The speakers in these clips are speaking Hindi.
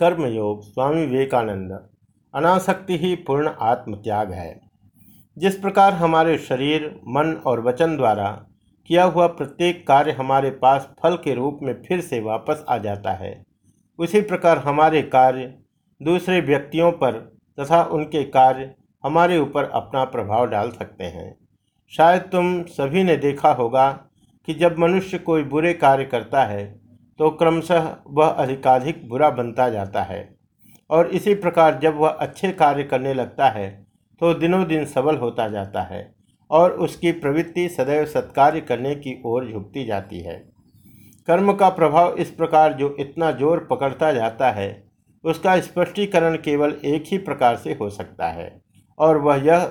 कर्मयोग स्वामी विवेकानंद, अनासक्ति ही पूर्ण आत्मत्याग है। जिस प्रकार हमारे शरीर, मन और वचन द्वारा किया हुआ प्रत्येक कार्य हमारे पास फल के रूप में फिर से वापस आ जाता है, उसी प्रकार हमारे कार्य दूसरे व्यक्तियों पर तथा उनके कार्य हमारे ऊपर अपना प्रभाव डाल सकते हैं। शायद तुम सभी ने देखा होगा कि जब मनुष्य कोई बुरे कार्य करता है तो क्रमशः वह अधिकाधिक बुरा बनता जाता है। और इसी प्रकार जब वह अच्छे कार्य करने लगता है तो दिनों दिन सबल होता जाता है और उसकी प्रवृत्ति सदैव सत्कार्य करने की ओर झुकती जाती है। कर्म का प्रभाव इस प्रकार जो इतना ज़ोर पकड़ता जाता है, उसका स्पष्टीकरण केवल एक ही प्रकार से हो सकता है। और वह यह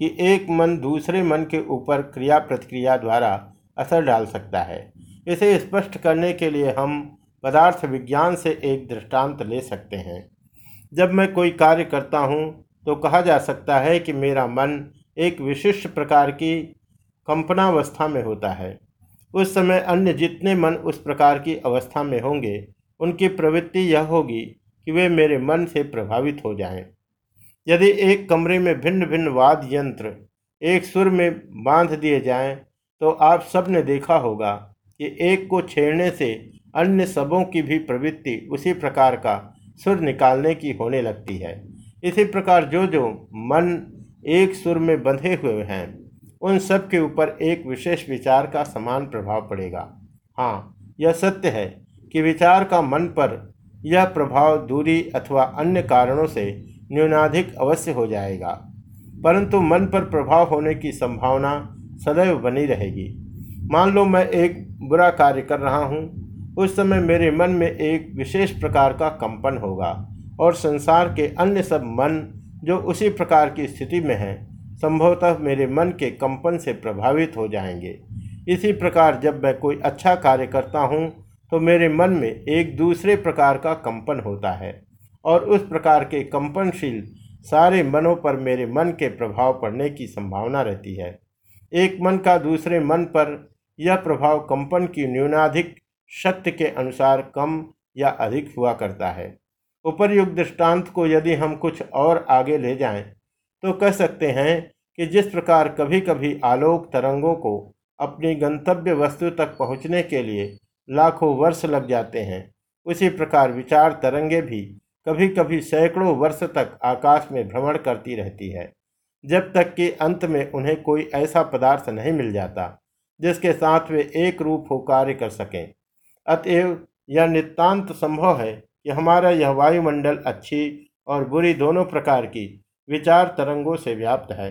कि एक मन दूसरे मन के ऊपर क्रिया प्रतिक्रिया द्वारा असर डाल सकता है। इसे स्पष्ट करने के लिए हम पदार्थ विज्ञान से एक दृष्टांत ले सकते हैं जब मैं कोई कार्य करता हूँ तो कहा जा सकता है कि मेरा मन एक विशिष्ट प्रकार की कंपनावस्था में होता है उस समय अन्य जितने मन उस प्रकार की अवस्था में होंगे उनकी प्रवृत्ति यह होगी कि वे मेरे मन से प्रभावित हो जाएँ। यदि एक कमरे में भिन्न भिन्न वाद्य यंत्र एक सुर में बाँध दिए जाएँ, तो आप सबने देखा होगा कि एक को छेड़ने से अन्य सबों की भी प्रवृत्ति उसी प्रकार का सुर निकालने की होने लगती है। इसी प्रकार जो जो मन एक सुर में बंधे हुए हैं, उन सब के ऊपर एक विशेष विचार का समान प्रभाव पड़ेगा। हाँ यह सत्य है कि विचार का मन पर यह प्रभाव दूरी अथवा अन्य कारणों से न्यूनाधिक अवश्य हो जाएगा, परंतु मन पर प्रभाव होने की संभावना सदैव बनी रहेगी। मान लो मैं एक बुरा कार्य कर रहा हूँ, उस समय मेरे मन में एक विशेष प्रकार का कंपन होगा और संसार के अन्य सब मन जो उसी प्रकार की स्थिति में हैं, संभवतः मेरे मन के कंपन से प्रभावित हो जाएँगे। इसी प्रकार जब मैं कोई अच्छा कार्य करता हूँ तो मेरे मन में एक दूसरे प्रकार का कंपन होता है और उस प्रकार के कंपनशील सारे मनों पर मेरे मन के प्रभाव पड़ने की संभावना रहती है। एक मन का दूसरे मन पर यह प्रभाव कंपन की न्यूनाधिक शक्ति के अनुसार कम या अधिक हुआ करता है। उपर्युक्त दृष्टांत को यदि हम कुछ और आगे ले जाएँ, तो कह सकते हैं कि जिस प्रकार कभी कभी आलोक तरंगों को अपनी गंतव्य वस्तु तक पहुँचने के लिए लाखों वर्ष लग जाते हैं उसी प्रकार विचार तरंगे भी कभी कभी सैकड़ों वर्ष तक आकाश में भ्रमण करती रहती है जब तक कि अंत में उन्हें कोई ऐसा पदार्थ नहीं मिल जाता। जिसके साथ वे एक रूप हो कार्य कर सकें। अतएव यह नितांत संभव है कि हमारा यह वायुमंडल अच्छी और बुरी दोनों प्रकार की विचार तरंगों से व्याप्त है।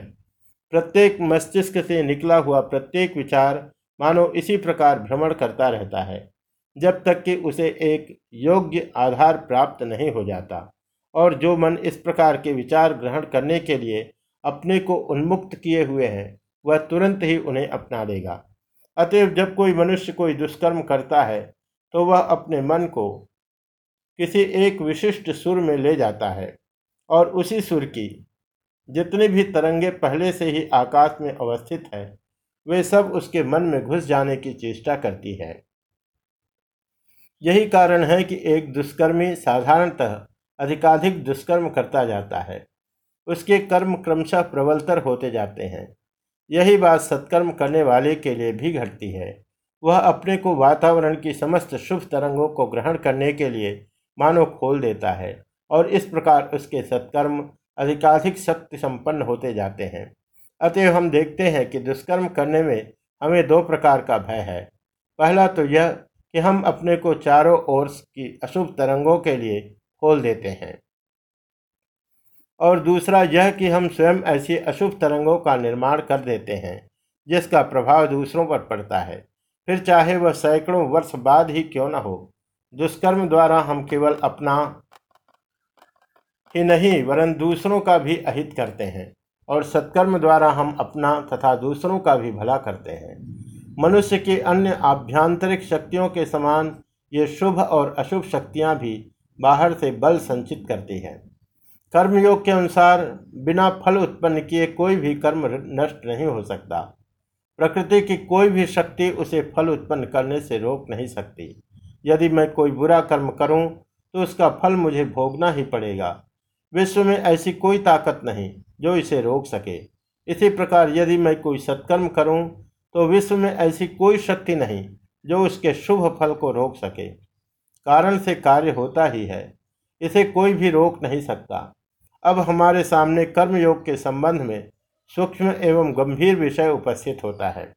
प्रत्येक मस्तिष्क से निकला हुआ प्रत्येक विचार मानो इसी प्रकार भ्रमण करता रहता है, जब तक कि उसे एक योग्य आधार प्राप्त नहीं हो जाता और जो मन इस प्रकार के विचार ग्रहण करने के लिए अपने को उन्मुक्त किए हुए हैं, वह तुरंत ही उन्हें अपना लेगा अतएव जब कोई मनुष्य कोई दुष्कर्म करता है तो वह अपने मन को किसी एक विशिष्ट सुर में ले जाता है और उसी सुर की, जितनी भी तरंगे पहले से ही आकाश में अवस्थित है, वे सब उसके मन में घुस जाने की चेष्टा करती है। यही कारण है कि एक दुष्कर्मी साधारणतः अधिकाधिक दुष्कर्म करता जाता है। उसके कर्म क्रमशः प्रबलतर होते जाते हैं। यही बात सत्कर्म करने वाले के लिए भी घटती है। वह अपने को वातावरण की समस्त शुभ तरंगों को ग्रहण करने के लिए मानो खोल देता है और इस प्रकार उसके सत्कर्म अधिकाधिक शक्ति संपन्न होते जाते हैं। अतएव हम देखते हैं कि दुष्कर्म करने में हमें दो प्रकार का भय है। पहला तो यह कि हम अपने को चारों ओर की अशुभ तरंगों के लिए खोल देते हैं। और दूसरा यह कि हम स्वयं ऐसी अशुभ तरंगों का निर्माण कर देते हैं, जिसका प्रभाव दूसरों पर पड़ता है। फिर चाहे वह सैकड़ों वर्ष बाद ही क्यों न हो, दुष्कर्म द्वारा हम केवल अपना ही नहीं, वरन दूसरों का भी अहित करते हैं, और सत्कर्म द्वारा हम अपना तथा दूसरों का भी भला करते हैं। मनुष्य की अन्य आभ्यांतरिक शक्तियों के समान ये शुभ और अशुभ शक्तियाँ भी बाहर से बल संचित करती हैं। कर्मयोग के अनुसार बिना फल उत्पन्न किए कोई भी कर्म नष्ट नहीं हो सकता। प्रकृति की कोई भी शक्ति उसे फल उत्पन्न करने से रोक नहीं सकती। यदि मैं कोई बुरा कर्म करूँ तो उसका फल मुझे भोगना ही पड़ेगा। विश्व में ऐसी कोई ताकत नहीं जो इसे रोक सके। इसी प्रकार यदि मैं कोई सत्कर्म करूँ तो विश्व में ऐसी कोई शक्ति नहीं जो उसके शुभ फल को रोक सके। कारण से कार्य होता ही है। इसे कोई भी रोक नहीं सकता। अब हमारे सामने कर्मयोग के संबंध में सूक्ष्म एवं गंभीर विषय उपस्थित होता है।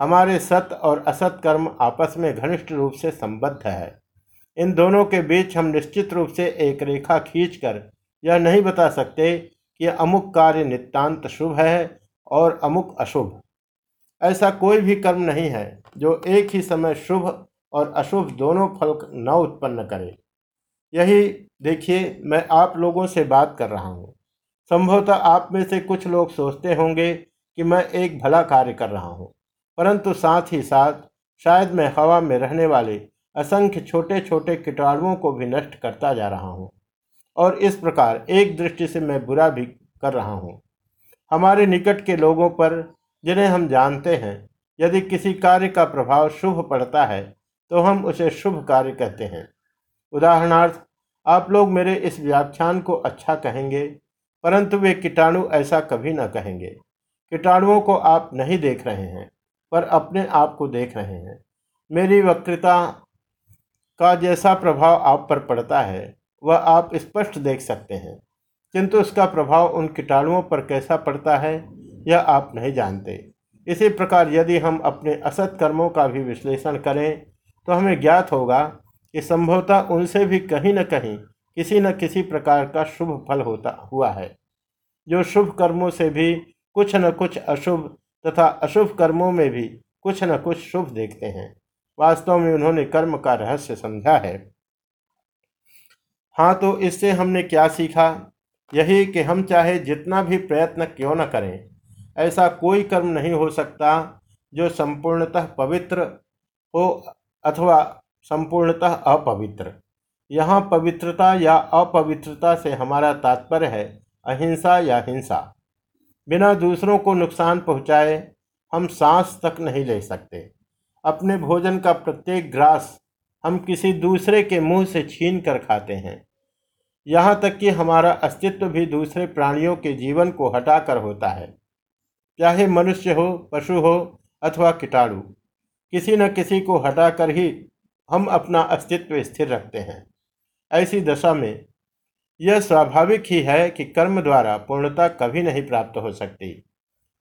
हमारे सत और असत कर्म आपस में घनिष्ठ रूप से संबद्ध है। इन दोनों के बीच हम निश्चित रूप से एक रेखा खींचकर यह नहीं बता सकते कि अमुक कार्य नितांत शुभ है और अमुक अशुभ। ऐसा कोई भी कर्म नहीं है जो एक ही समय शुभ और अशुभ दोनों फल न उत्पन्न करे। यही देखिए, मैं आप लोगों से बात कर रहा हूँ। संभवतः आप में से कुछ लोग सोचते होंगे कि मैं एक भला कार्य कर रहा हूँ, परंतु साथ ही साथ शायद मैं हवा में रहने वाले असंख्य छोटे छोटे कीटाणुओं को भी नष्ट करता जा रहा हूँ और इस प्रकार एक दृष्टि से मैं बुरा भी कर रहा हूँ। हमारे निकट के लोगों पर, जिन्हें हम जानते हैं, यदि किसी कार्य का प्रभाव शुभ पड़ता है तो हम उसे शुभ कार्य कहते हैं। उदाहरणार्थ, आप लोग मेरे इस व्याख्यान को अच्छा कहेंगे, परंतु वे कीटाणु ऐसा कभी न कहेंगे। कीटाणुओं को आप नहीं देख रहे हैं, पर अपने आप को देख रहे हैं। मेरी वक्रता का जैसा प्रभाव आप पर पड़ता है, वह आप स्पष्ट देख सकते हैं। किंतु उसका प्रभाव उन कीटाणुओं पर कैसा पड़ता है, यह आप नहीं जानते। इसी प्रकार यदि हम अपने असत कर्मों का भी विश्लेषण करें तो हमें ज्ञात होगा कि संभवतः उनसे भी कहीं न कहीं किसी न किसी प्रकार का शुभ फल होता हुआ है। जो शुभ कर्मों से भी कुछ न कुछ अशुभ तथा अशुभ कर्मों में भी कुछ न कुछ शुभ देखते हैं। वास्तव में उन्होंने कर्म का रहस्य समझा है। हाँ तो इससे हमने क्या सीखा? यही कि हम चाहे जितना भी प्रयत्न क्यों न करें, ऐसा कोई कर्म नहीं हो सकता जो संपूर्णतः पवित्र हो अथवा संपूर्णतः अपवित्र। यहाँ पवित्रता या अपवित्रता से हमारा तात्पर्य है अहिंसा या हिंसा। बिना दूसरों को नुकसान पहुँचाए हम सांस तक नहीं ले सकते। अपने भोजन का प्रत्येक ग्रास हम किसी दूसरे के मुँह से छीन कर खाते हैं। यहाँ तक कि हमारा अस्तित्व भी दूसरे प्राणियों के जीवन को हटाकर होता है। चाहे मनुष्य हो, पशु हो अथवा कीटाणु, किसी न किसी को हटाकर ही हम अपना अस्तित्व स्थिर रखते हैं। ऐसी दशा में यह स्वाभाविक ही है कि कर्म द्वारा पूर्णता कभी नहीं प्राप्त हो सकती।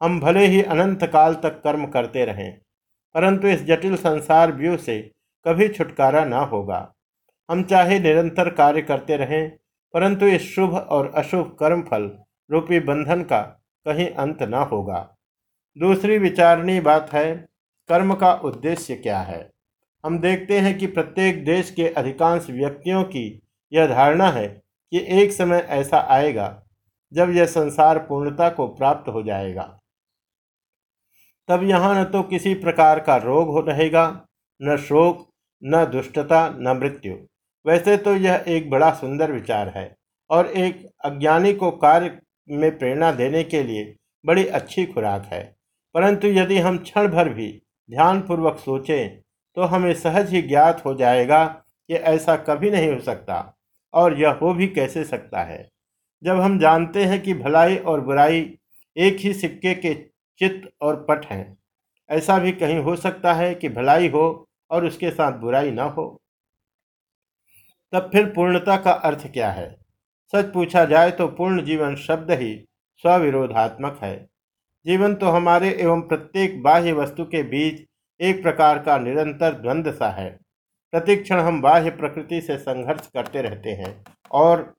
हम भले ही अनंत काल तक कर्म करते रहें, परंतु इस जटिल संसार व्यू से कभी छुटकारा ना होगा। हम चाहे निरंतर कार्य करते रहें, परंतु इस शुभ और अशुभ कर्म फल रूपी बंधन का कहीं अंत ना होगा। दूसरी विचारणीय बात है, कर्म का उद्देश्य क्या है? हम देखते हैं कि प्रत्येक देश के अधिकांश व्यक्तियों की यह धारणा है कि एक समय ऐसा आएगा जब यह संसार पूर्णता को प्राप्त हो जाएगा। तब यहाँ न तो किसी प्रकार का रोग हो रहेगा, न शोक, न दुष्टता, न मृत्यु। वैसे तो यह एक बड़ा सुंदर विचार है और एक अज्ञानी को कार्य में प्रेरणा देने के लिए बड़ी अच्छी खुराक है। परंतु यदि हम क्षण भर भी ध्यानपूर्वक सोचें तो हमें सहज ही ज्ञात हो जाएगा कि ऐसा कभी नहीं हो सकता और यह हो भी कैसे सकता है। जब हम जानते हैं कि भलाई और बुराई एक ही सिक्के के चित्त और पट हैं, ऐसा भी कहीं हो सकता है कि भलाई हो और उसके साथ बुराई ना हो। तब फिर पूर्णता का अर्थ क्या है? सच पूछा जाए तो पूर्ण जीवन शब्द ही स्विरोधात्मक है। जीवन तो हमारे एवं प्रत्येक बाह्य वस्तु के बीच एक प्रकार का निरंतर द्वंद्व सा है। प्रतिक्षण हम बाह्य प्रकृति से संघर्ष करते रहते हैं और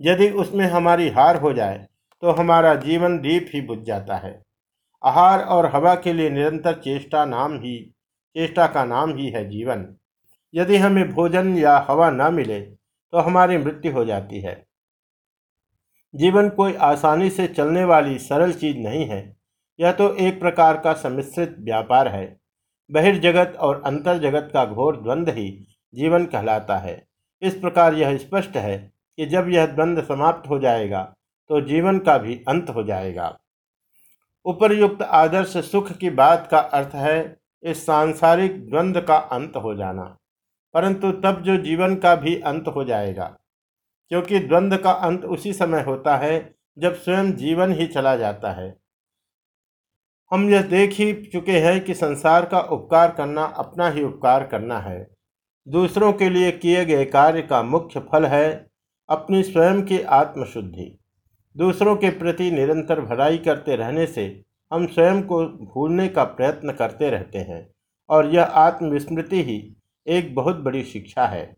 यदि उसमें हमारी हार हो जाए तो हमारा जीवन दीप ही बुझ जाता है। आहार और हवा के लिए निरंतर चेष्टा नाम ही, चेष्टा का नाम ही है जीवन। यदि हमें भोजन या हवा न मिले तो हमारी मृत्यु हो जाती है। जीवन कोई आसानी से चलने वाली सरल चीज़ नहीं है। यह तो एक प्रकार का सम्मिश्रित व्यापार है। बहिर्जगत और अंतर जगत का घोर द्वंद्व ही जीवन कहलाता है। इस प्रकार यह स्पष्ट है कि जब यह द्वंद्व समाप्त हो जाएगा तो जीवन का भी अंत हो जाएगा। उपरयुक्त आदर्श सुख की बात का अर्थ है इस सांसारिक द्वंद्व का अंत हो जाना। परंतु तब जो जीवन का भी अंत हो जाएगा, क्योंकि द्वंद्व का अंत उसी समय होता है जब स्वयं जीवन ही चला जाता है। हम यह देख ही चुके हैं कि संसार का उपकार करना, अपना ही उपकार करना है। दूसरों के लिए किए गए कार्य का मुख्य फल है अपनी स्वयं की आत्मशुद्धि। दूसरों के प्रति निरंतर भलाई करते रहने से हम स्वयं को भूलने का प्रयत्न करते रहते हैं और यह आत्मविस्मृति ही एक बहुत बड़ी शिक्षा है,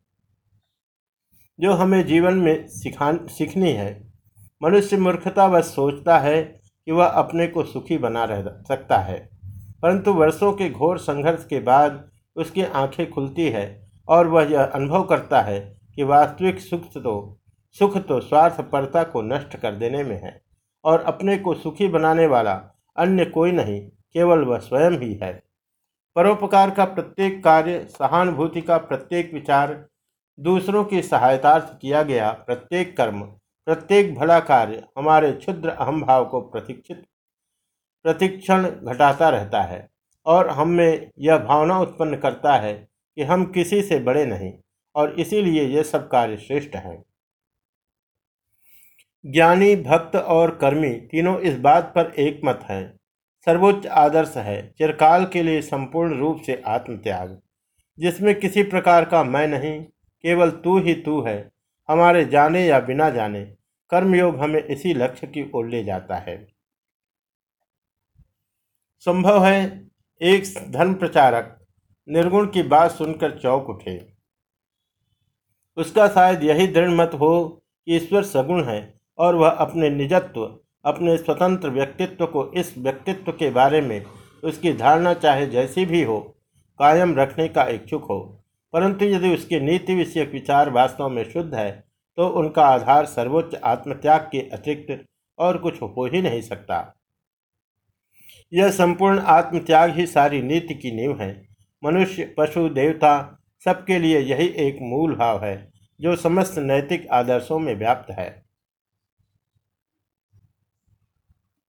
जो हमें जीवन में सिखा सीखनी है। मनुष्य मूर्खता बस सोचता है कि वह अपने को सुखी बना रह सकता है। परंतु वर्षों के घोर संघर्ष के बाद उसकी आँखें खुलती है और वह यह अनुभव करता है कि वास्तविक सुख तो सुख तो स्वार्थपरता को नष्ट कर देने में है और अपने को सुखी बनाने वाला अन्य कोई नहीं, केवल वह स्वयं ही है। परोपकार का प्रत्येक कार्य, सहानुभूति का प्रत्येक विचार, दूसरों की सहायतार्थ किया गया प्रत्येक कर्म प्रत्येक भला कार्य हमारे क्षुद्र अहम भाव को प्रतीक्षित, प्रतिक्षण घटाता रहता है और हम में यह भावना उत्पन्न करता है कि हम किसी से बड़े नहीं और इसीलिए ये सब कार्य श्रेष्ठ हैं। ज्ञानी, भक्त और कर्मी तीनों इस बात पर एक मत हैं। सर्वोच्च आदर्श है, चिरकाल के लिए संपूर्ण रूप से आत्मत्याग, जिसमें किसी प्रकार का मैं नहीं, केवल तू ही तू है, हमारे जाने या बिना जाने कर्मयोग हमें इसी लक्ष्य की ओर ले जाता है। संभव है एक धर्म प्रचारक निर्गुण की बात सुनकर चौक उठे। उसका शायद यही दृढ़ मत हो कि ईश्वर सगुण है और वह अपने निजत्व, अपने स्वतंत्र व्यक्तित्व को इस व्यक्तित्व के बारे में उसकी धारणा चाहे जैसी भी हो, कायम रखने का इच्छुक हो। परंतु यदि उसके नीति विषयक विचार वास्तव में शुद्ध है तो उनका आधार सर्वोच्च आत्मत्याग के अतिरिक्त और कुछ हो ही नहीं सकता। यह संपूर्ण आत्मत्याग ही सारी नीति की नींव है। मनुष्य, पशु, देवता सबके लिए यही एक मूल भाव है, जो समस्त नैतिक आदर्शों में व्याप्त है।